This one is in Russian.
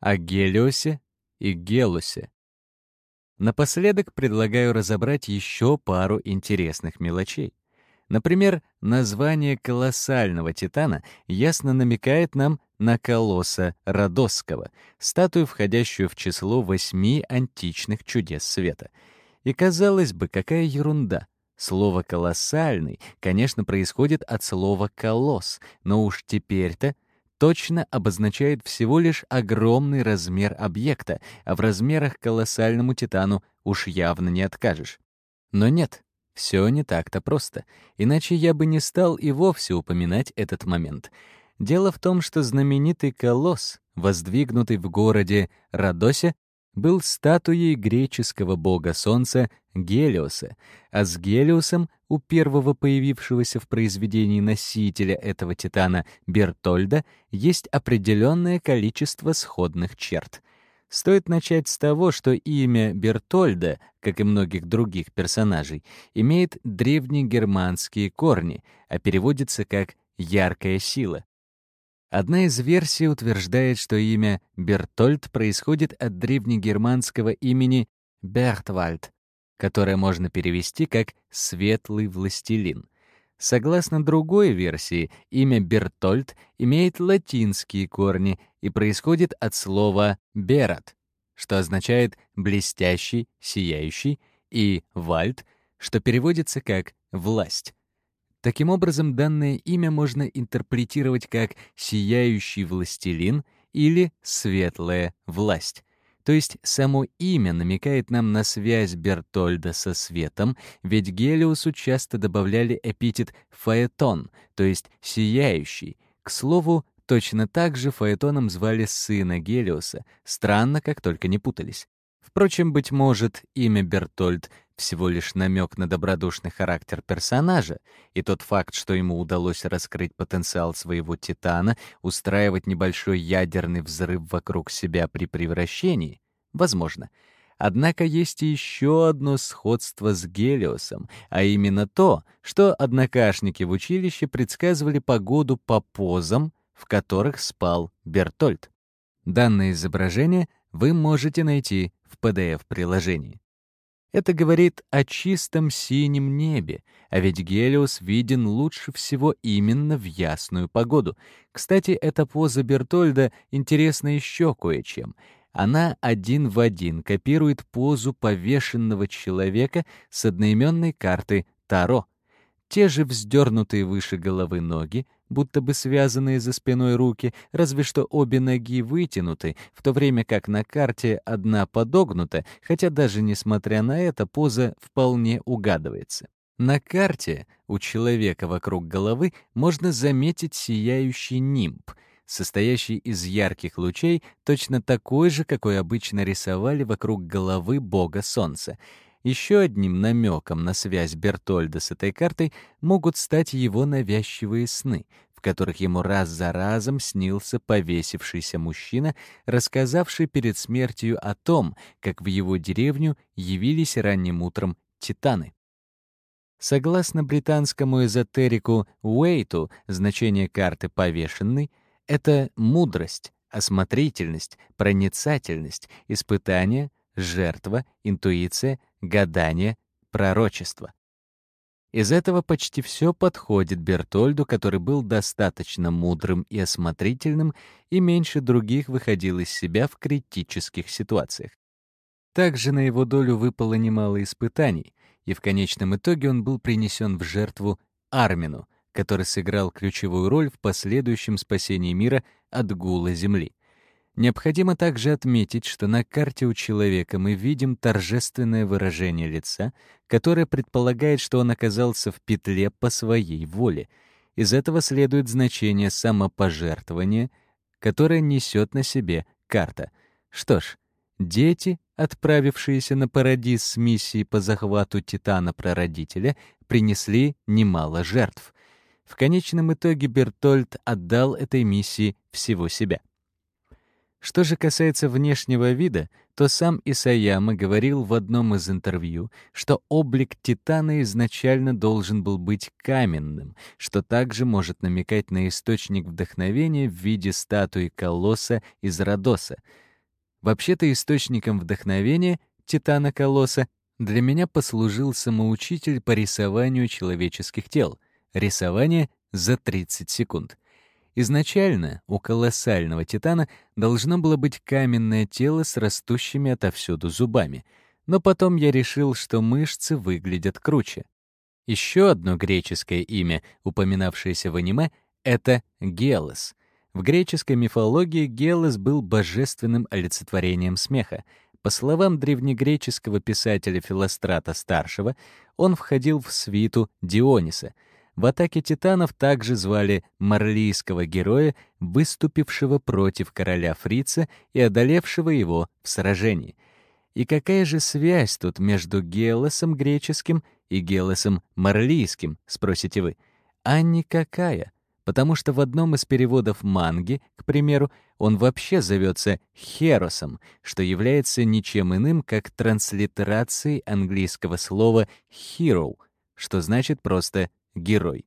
о Гелиосе и Гелусе. Напоследок предлагаю разобрать еще пару интересных мелочей. Например, название колоссального титана ясно намекает нам на колосса Родосского, статую, входящую в число восьми античных чудес света. И казалось бы, какая ерунда. Слово «колоссальный», конечно, происходит от слова «колосс», но уж теперь-то точно обозначает всего лишь огромный размер объекта, а в размерах колоссальному титану уж явно не откажешь. Но нет, все не так-то просто, иначе я бы не стал и вовсе упоминать этот момент. Дело в том, что знаменитый колосс, воздвигнутый в городе Родосе, был статуей греческого бога солнца Гелиоса, а с Гелиосом у первого появившегося в произведении носителя этого титана Бертольда есть определенное количество сходных черт. Стоит начать с того, что имя Бертольда, как и многих других персонажей, имеет древнегерманские корни, а переводится как «яркая сила». Одна из версий утверждает, что имя Бертольд происходит от древнегерманского имени Бертвальд, которое можно перевести как «светлый властелин». Согласно другой версии, имя Бертольд имеет латинские корни и происходит от слова «берат», что означает «блестящий», «сияющий», и «вальд», что переводится как «власть». Таким образом, данное имя можно интерпретировать как «сияющий властелин» или «светлая власть». То есть само имя намекает нам на связь Бертольда со светом, ведь Гелиусу часто добавляли эпитет «фаэтон», то есть «сияющий». К слову, точно так же фаэтоном звали сына Гелиуса, странно, как только не путались. Впрочем, быть может, имя Бертольд всего лишь намек на добродушный характер персонажа, и тот факт, что ему удалось раскрыть потенциал своего титана, устраивать небольшой ядерный взрыв вокруг себя при превращении, возможно. Однако есть еще одно сходство с Гелиосом, а именно то, что однокашники в училище предсказывали погоду по позам, в которых спал Бертольд. Данное изображение вы можете найти в PDF-приложении. Это говорит о чистом синем небе, а ведь Гелиос виден лучше всего именно в ясную погоду. Кстати, эта поза Бертольда интересна еще кое-чем. Она один в один копирует позу повешенного человека с одноименной карты Таро. Те же вздернутые выше головы ноги, будто бы связанные за спиной руки, разве что обе ноги вытянуты, в то время как на карте одна подогнута, хотя даже несмотря на это поза вполне угадывается. На карте у человека вокруг головы можно заметить сияющий нимб, состоящий из ярких лучей, точно такой же, какой обычно рисовали вокруг головы бога солнца — еще одним намеком на связь Бертольда с этой картой могут стать его навязчивые сны, в которых ему раз за разом снился повесившийся мужчина, рассказавший перед смертью о том, как в его деревню явились ранним утром титаны. Согласно британскому эзотерику Уэйту, значение карты «повешенный» — это мудрость, осмотрительность, проницательность, испытание, жертва, интуиция, гадание, пророчество. Из этого почти все подходит Бертольду, который был достаточно мудрым и осмотрительным и меньше других выходил из себя в критических ситуациях. Также на его долю выпало немало испытаний, и в конечном итоге он был принесен в жертву Армину, который сыграл ключевую роль в последующем спасении мира от гула Земли. Необходимо также отметить, что на карте у человека мы видим торжественное выражение лица, которое предполагает, что он оказался в петле по своей воле. Из этого следует значение самопожертвования, которое несет на себе карта. Что ж, дети, отправившиеся на Парадис с миссией по захвату Титана-прародителя, принесли немало жертв. В конечном итоге Бертольд отдал этой миссии всего себя. Что же касается внешнего вида, то сам Исаяма говорил в одном из интервью, что облик Титана изначально должен был быть каменным, что также может намекать на источник вдохновения в виде статуи колосса из Родоса. Вообще-то источником вдохновения Титана Колосса для меня послужил самоучитель по рисованию человеческих тел. Рисование за 30 секунд. Изначально у колоссального Титана должно было быть каменное тело с растущими отовсюду зубами, но потом я решил, что мышцы выглядят круче. Еще одно греческое имя, упоминавшееся в аниме, — это Гелос. В греческой мифологии Гелос был божественным олицетворением смеха. По словам древнегреческого писателя Филострата Старшего, он входил в свиту Диониса. В атаке титанов также звали марлийского героя, выступившего против короля Фрица и одолевшего его в сражении. И какая же связь тут между Гелосом греческим и Гелосом марлийским, спросите вы? А никакая, потому что в одном из переводов манги, к примеру, он вообще зовется Херосом, что является ничем иным, как транслитерацией английского слова hero, что значит просто герой.